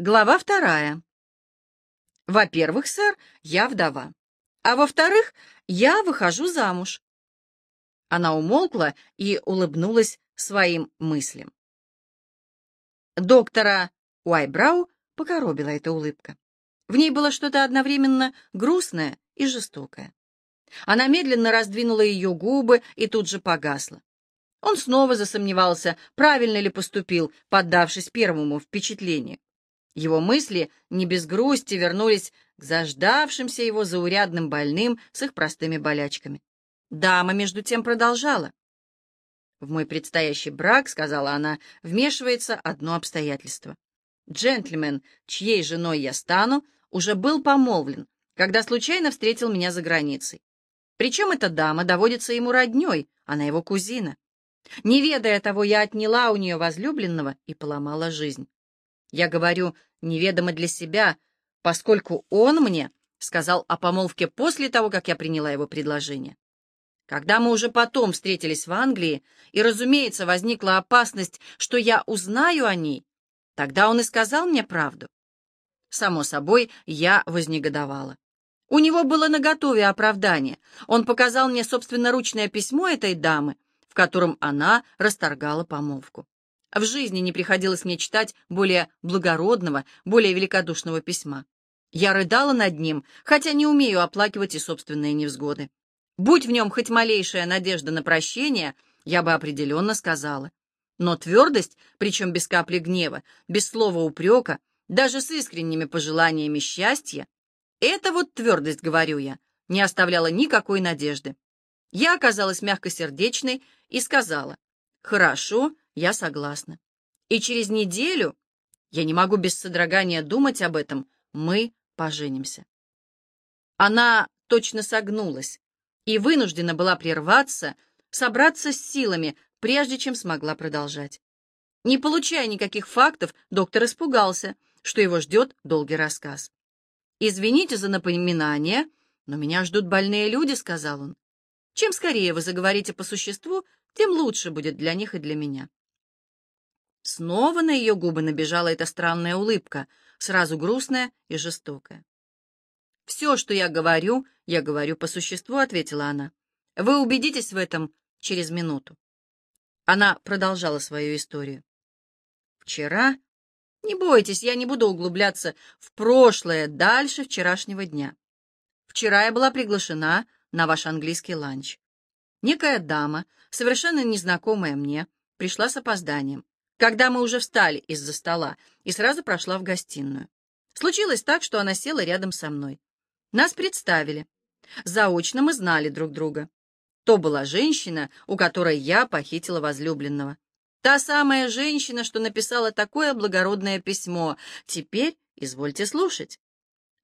Глава вторая. Во-первых, сэр, я вдова. А во-вторых, я выхожу замуж. Она умолкла и улыбнулась своим мыслям. Доктора Уайбрау покоробила эта улыбка. В ней было что-то одновременно грустное и жестокое. Она медленно раздвинула ее губы и тут же погасла. Он снова засомневался, правильно ли поступил, поддавшись первому впечатлению. Его мысли не без грусти вернулись к заждавшимся его заурядным больным с их простыми болячками. Дама, между тем, продолжала. «В мой предстоящий брак, — сказала она, — вмешивается одно обстоятельство. Джентльмен, чьей женой я стану, уже был помолвлен, когда случайно встретил меня за границей. Причем эта дама доводится ему родней, она его кузина. Не ведая того, я отняла у нее возлюбленного и поломала жизнь. Я говорю неведомо для себя, поскольку он мне сказал о помолвке после того, как я приняла его предложение. Когда мы уже потом встретились в Англии, и, разумеется, возникла опасность, что я узнаю о ней, тогда он и сказал мне правду. Само собой, я вознегодовала. У него было наготове оправдание. Он показал мне собственноручное письмо этой дамы, в котором она расторгала помолвку. В жизни не приходилось мне читать более благородного, более великодушного письма. Я рыдала над ним, хотя не умею оплакивать и собственные невзгоды. Будь в нем хоть малейшая надежда на прощение, я бы определенно сказала. Но твердость, причем без капли гнева, без слова упрека, даже с искренними пожеланиями счастья, эта вот твердость, говорю я, не оставляла никакой надежды. Я оказалась мягкосердечной и сказала, «Хорошо, я согласна. И через неделю, я не могу без содрогания думать об этом, мы поженимся. Она точно согнулась и вынуждена была прерваться, собраться с силами, прежде чем смогла продолжать. Не получая никаких фактов, доктор испугался, что его ждет долгий рассказ. «Извините за напоминание, но меня ждут больные люди», — сказал он. «Чем скорее вы заговорите по существу, тем лучше будет для них и для меня». Снова на ее губы набежала эта странная улыбка, сразу грустная и жестокая. «Все, что я говорю, я говорю по существу», — ответила она. «Вы убедитесь в этом через минуту». Она продолжала свою историю. «Вчера...» «Не бойтесь, я не буду углубляться в прошлое дальше вчерашнего дня. Вчера я была приглашена на ваш английский ланч. Некая дама, совершенно незнакомая мне, пришла с опозданием когда мы уже встали из-за стола, и сразу прошла в гостиную. Случилось так, что она села рядом со мной. Нас представили. Заочно мы знали друг друга. То была женщина, у которой я похитила возлюбленного. Та самая женщина, что написала такое благородное письмо. Теперь извольте слушать.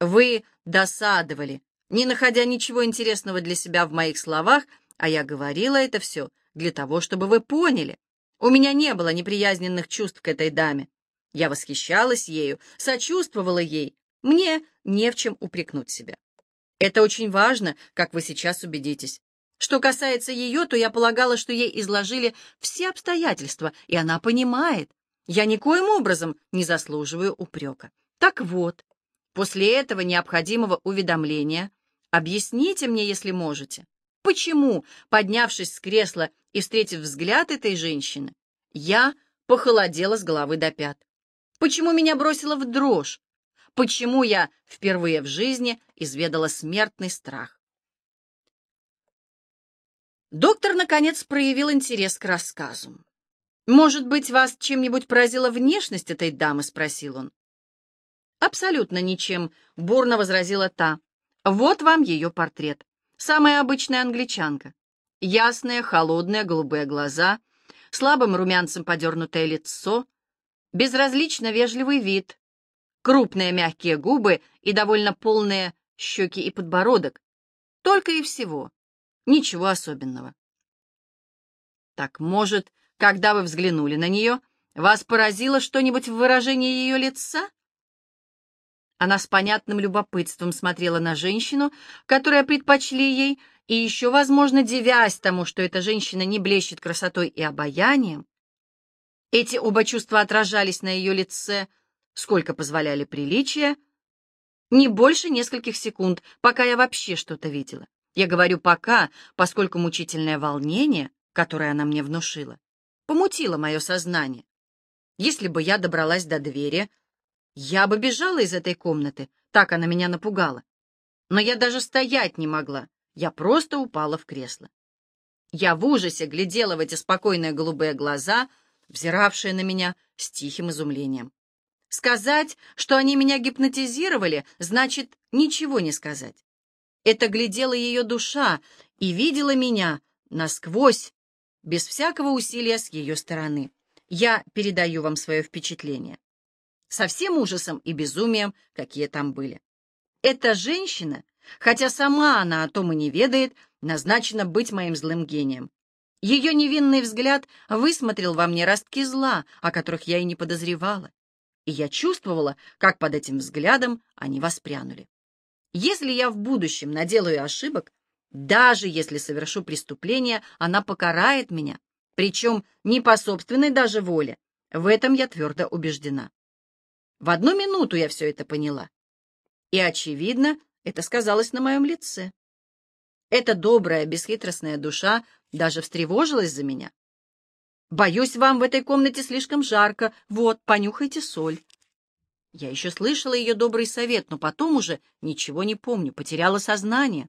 Вы досадовали, не находя ничего интересного для себя в моих словах, а я говорила это все для того, чтобы вы поняли. У меня не было неприязненных чувств к этой даме. Я восхищалась ею, сочувствовала ей. Мне не в чем упрекнуть себя. Это очень важно, как вы сейчас убедитесь. Что касается ее, то я полагала, что ей изложили все обстоятельства, и она понимает. Я никоим образом не заслуживаю упрека. Так вот, после этого необходимого уведомления объясните мне, если можете, Почему, поднявшись с кресла и встретив взгляд этой женщины, я похолодела с головы до пят? Почему меня бросило в дрожь? Почему я впервые в жизни изведала смертный страх? Доктор, наконец, проявил интерес к рассказу. «Может быть, вас чем-нибудь поразила внешность этой дамы?» — спросил он. «Абсолютно ничем», — бурно возразила та. «Вот вам ее портрет. Самая обычная англичанка. Ясные, холодные, голубые глаза, слабым румянцем подернутое лицо, безразлично вежливый вид, крупные мягкие губы и довольно полные щеки и подбородок. Только и всего. Ничего особенного. Так, может, когда вы взглянули на нее, вас поразило что-нибудь в выражении ее лица? Она с понятным любопытством смотрела на женщину, которая предпочли ей, и еще, возможно, девясь тому, что эта женщина не блещет красотой и обаянием. Эти оба чувства отражались на ее лице сколько позволяли приличия, не больше нескольких секунд, пока я вообще что-то видела. Я говорю «пока», поскольку мучительное волнение, которое она мне внушила, помутило мое сознание. Если бы я добралась до двери, я бы бежала из этой комнаты, так она меня напугала. Но я даже стоять не могла, я просто упала в кресло. Я в ужасе глядела в эти спокойные голубые глаза, взиравшие на меня с тихим изумлением. Сказать, что они меня гипнотизировали, значит ничего не сказать. Это глядела ее душа и видела меня насквозь, без всякого усилия с ее стороны. Я передаю вам свое впечатление. Со всем ужасом и безумием, какие там были. Эта женщина, хотя сама она о том и не ведает, назначена быть моим злым гением. Ее невинный взгляд высмотрел во мне ростки зла, о которых я и не подозревала и я чувствовала, как под этим взглядом они воспрянули. Если я в будущем наделаю ошибок, даже если совершу преступление, она покарает меня, причем не по собственной даже воле. В этом я твердо убеждена. В одну минуту я все это поняла. И, очевидно, это сказалось на моем лице. Эта добрая, бесхитростная душа даже встревожилась за меня. Боюсь, вам в этой комнате слишком жарко. Вот, понюхайте соль. Я еще слышала ее добрый совет, но потом уже ничего не помню, потеряла сознание.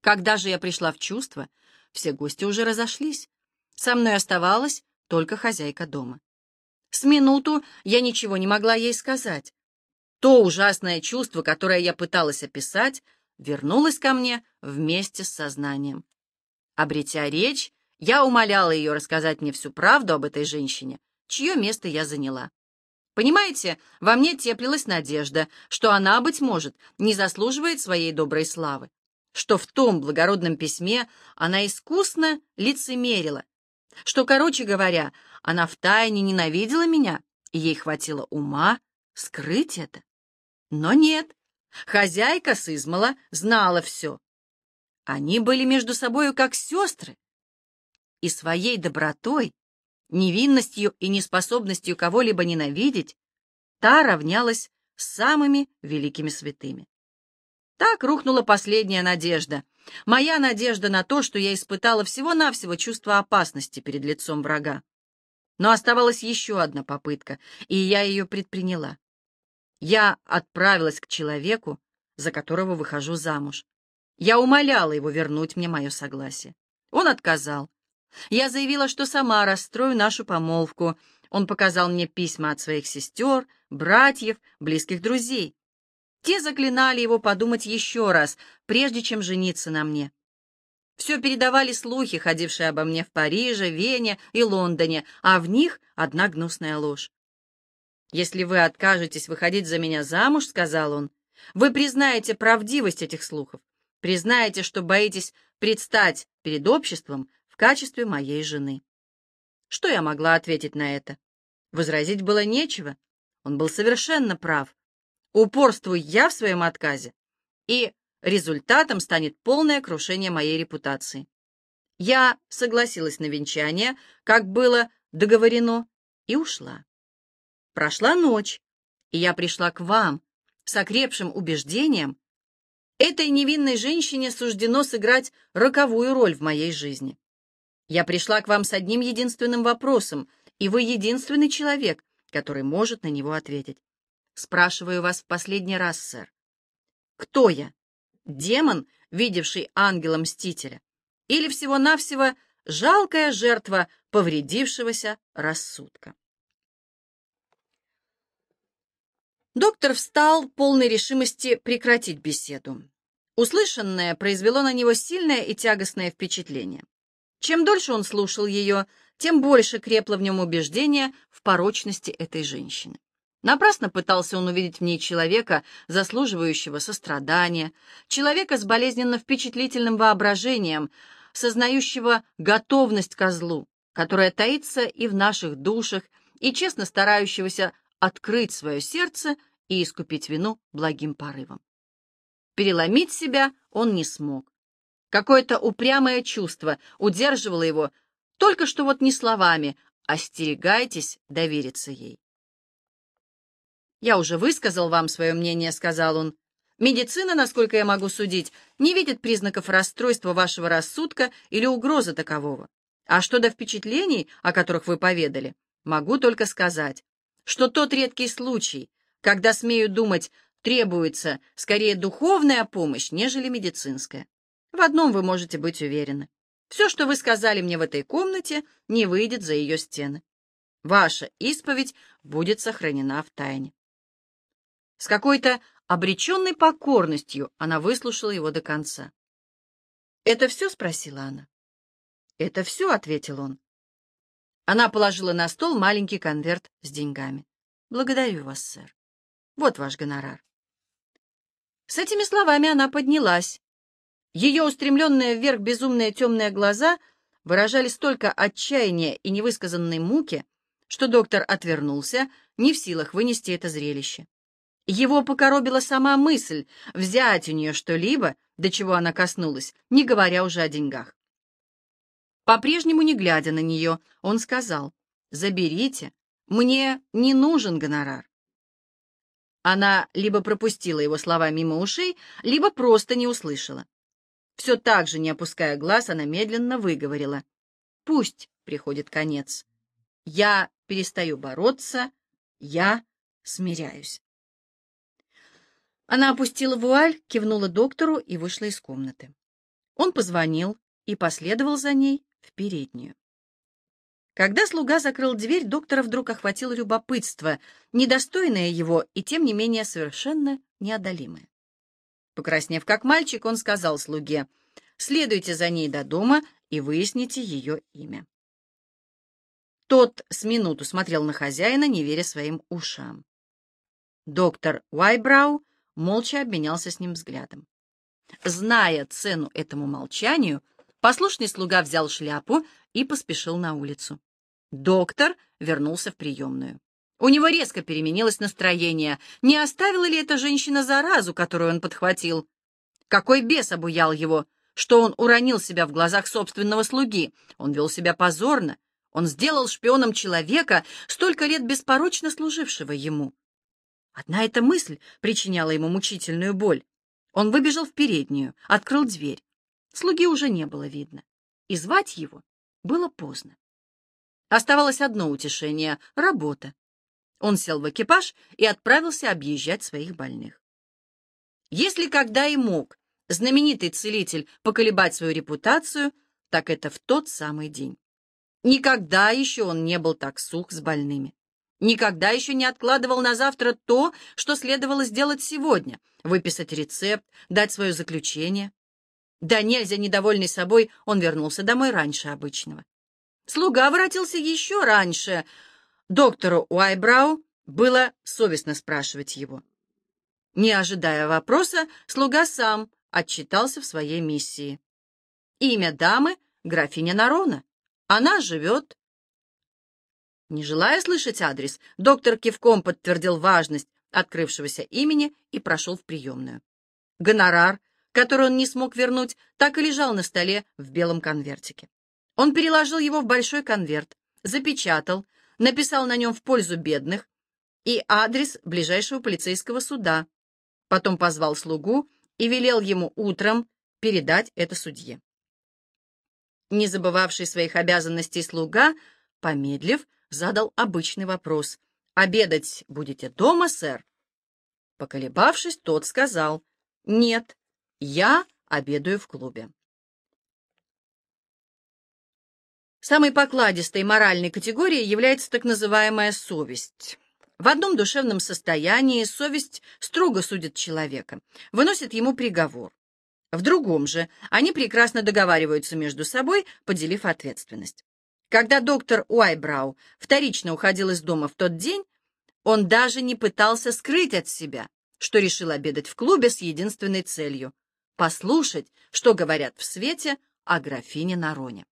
Когда же я пришла в чувство, все гости уже разошлись. Со мной оставалась только хозяйка дома. С минуту я ничего не могла ей сказать. То ужасное чувство, которое я пыталась описать, вернулось ко мне вместе с сознанием. Обретя речь, я умоляла ее рассказать мне всю правду об этой женщине, чье место я заняла. Понимаете, во мне теплилась надежда, что она, быть может, не заслуживает своей доброй славы, что в том благородном письме она искусно лицемерила, что, короче говоря, она втайне ненавидела меня, и ей хватило ума скрыть это. Но нет, хозяйка Сызмала знала все. Они были между собою как сестры, и своей добротой, невинностью и неспособностью кого-либо ненавидеть, та равнялась с самыми великими святыми. Так рухнула последняя надежда. Моя надежда на то, что я испытала всего-навсего чувство опасности перед лицом врага. Но оставалась еще одна попытка, и я ее предприняла. Я отправилась к человеку, за которого выхожу замуж. Я умоляла его вернуть мне мое согласие. Он отказал, я заявила, что сама расстрою нашу помолвку. Он показал мне письма от своих сестер, братьев, близких друзей. Те заклинали его подумать еще раз, прежде чем жениться на мне. Все передавали слухи, ходившие обо мне в Париже, Вене и Лондоне, а в них одна гнусная ложь. «Если вы откажетесь выходить за меня замуж, — сказал он, — вы признаете правдивость этих слухов, признаете, что боитесь предстать перед обществом качестве моей жены. Что я могла ответить на это? Возразить было нечего. Он был совершенно прав. Упорствуй я в своем отказе, и результатом станет полное крушение моей репутации. Я согласилась на венчание, как было договорено, и ушла. Прошла ночь, и я пришла к вам с окрепшим убеждением, этой невинной женщине суждено сыграть роковую роль в моей жизни. Я пришла к вам с одним единственным вопросом, и вы единственный человек, который может на него ответить. Спрашиваю вас в последний раз, сэр. Кто я? Демон, видевший ангела-мстителя? Или всего-навсего жалкая жертва повредившегося рассудка? Доктор встал, полной решимости прекратить беседу. Услышанное произвело на него сильное и тягостное впечатление. Чем дольше он слушал ее, тем больше крепло в нем убеждение в порочности этой женщины. Напрасно пытался он увидеть в ней человека, заслуживающего сострадания, человека с болезненно впечатлительным воображением, сознающего готовность ко злу, которая таится и в наших душах, и честно старающегося открыть свое сердце и искупить вину благим порывом. Переломить себя он не смог. Какое-то упрямое чувство удерживало его, только что вот не словами «остерегайтесь довериться ей». «Я уже высказал вам свое мнение», — сказал он. «Медицина, насколько я могу судить, не видит признаков расстройства вашего рассудка или угрозы такового. А что до впечатлений, о которых вы поведали, могу только сказать, что тот редкий случай, когда, смею думать, требуется скорее духовная помощь, нежели медицинская. В одном вы можете быть уверены. Все, что вы сказали мне в этой комнате, не выйдет за ее стены. Ваша исповедь будет сохранена в тайне. С какой-то обреченной покорностью она выслушала его до конца. «Это все?» — спросила она. «Это все», — ответил он. Она положила на стол маленький конверт с деньгами. «Благодарю вас, сэр. Вот ваш гонорар». С этими словами она поднялась. Ее устремленные вверх безумные темные глаза выражали столько отчаяния и невысказанной муки, что доктор отвернулся, не в силах вынести это зрелище. Его покоробила сама мысль взять у нее что-либо, до чего она коснулась, не говоря уже о деньгах. По-прежнему не глядя на нее, он сказал, «Заберите, мне не нужен гонорар». Она либо пропустила его слова мимо ушей, либо просто не услышала. Все так же, не опуская глаз, она медленно выговорила. «Пусть приходит конец. Я перестаю бороться, я смиряюсь». Она опустила вуаль, кивнула доктору и вышла из комнаты. Он позвонил и последовал за ней в переднюю. Когда слуга закрыл дверь, доктора вдруг охватило любопытство, недостойное его и, тем не менее, совершенно неодолимое. Покраснев как мальчик, он сказал слуге, «Следуйте за ней до дома и выясните ее имя». Тот с минуту смотрел на хозяина, не веря своим ушам. Доктор Уайбрау молча обменялся с ним взглядом. Зная цену этому молчанию, послушный слуга взял шляпу и поспешил на улицу. Доктор вернулся в приемную. У него резко переменилось настроение. Не оставила ли эта женщина заразу, которую он подхватил? Какой бес обуял его, что он уронил себя в глазах собственного слуги. Он вел себя позорно. Он сделал шпионом человека, столько лет беспорочно служившего ему. Одна эта мысль причиняла ему мучительную боль. Он выбежал в переднюю, открыл дверь. Слуги уже не было видно. И звать его было поздно. Оставалось одно утешение — работа. Он сел в экипаж и отправился объезжать своих больных. Если когда и мог знаменитый целитель поколебать свою репутацию, так это в тот самый день. Никогда еще он не был так сух с больными. Никогда еще не откладывал на завтра то, что следовало сделать сегодня — выписать рецепт, дать свое заключение. Да нельзя недовольный собой, он вернулся домой раньше обычного. Слуга воротился еще раньше — Доктору Уайбрау было совестно спрашивать его. Не ожидая вопроса, слуга сам отчитался в своей миссии. Имя дамы — графиня Нарона. Она живет... Не желая слышать адрес, доктор кивком подтвердил важность открывшегося имени и прошел в приемную. Гонорар, который он не смог вернуть, так и лежал на столе в белом конвертике. Он переложил его в большой конверт, запечатал, написал на нем в пользу бедных и адрес ближайшего полицейского суда. Потом позвал слугу и велел ему утром передать это судье. Не забывавший своих обязанностей слуга, помедлив, задал обычный вопрос. «Обедать будете дома, сэр?» Поколебавшись, тот сказал, «Нет, я обедаю в клубе». Самой покладистой моральной категорией является так называемая совесть. В одном душевном состоянии совесть строго судит человека, выносит ему приговор. В другом же они прекрасно договариваются между собой, поделив ответственность. Когда доктор Уайбрау вторично уходил из дома в тот день, он даже не пытался скрыть от себя, что решил обедать в клубе с единственной целью — послушать, что говорят в свете о графине Нароне.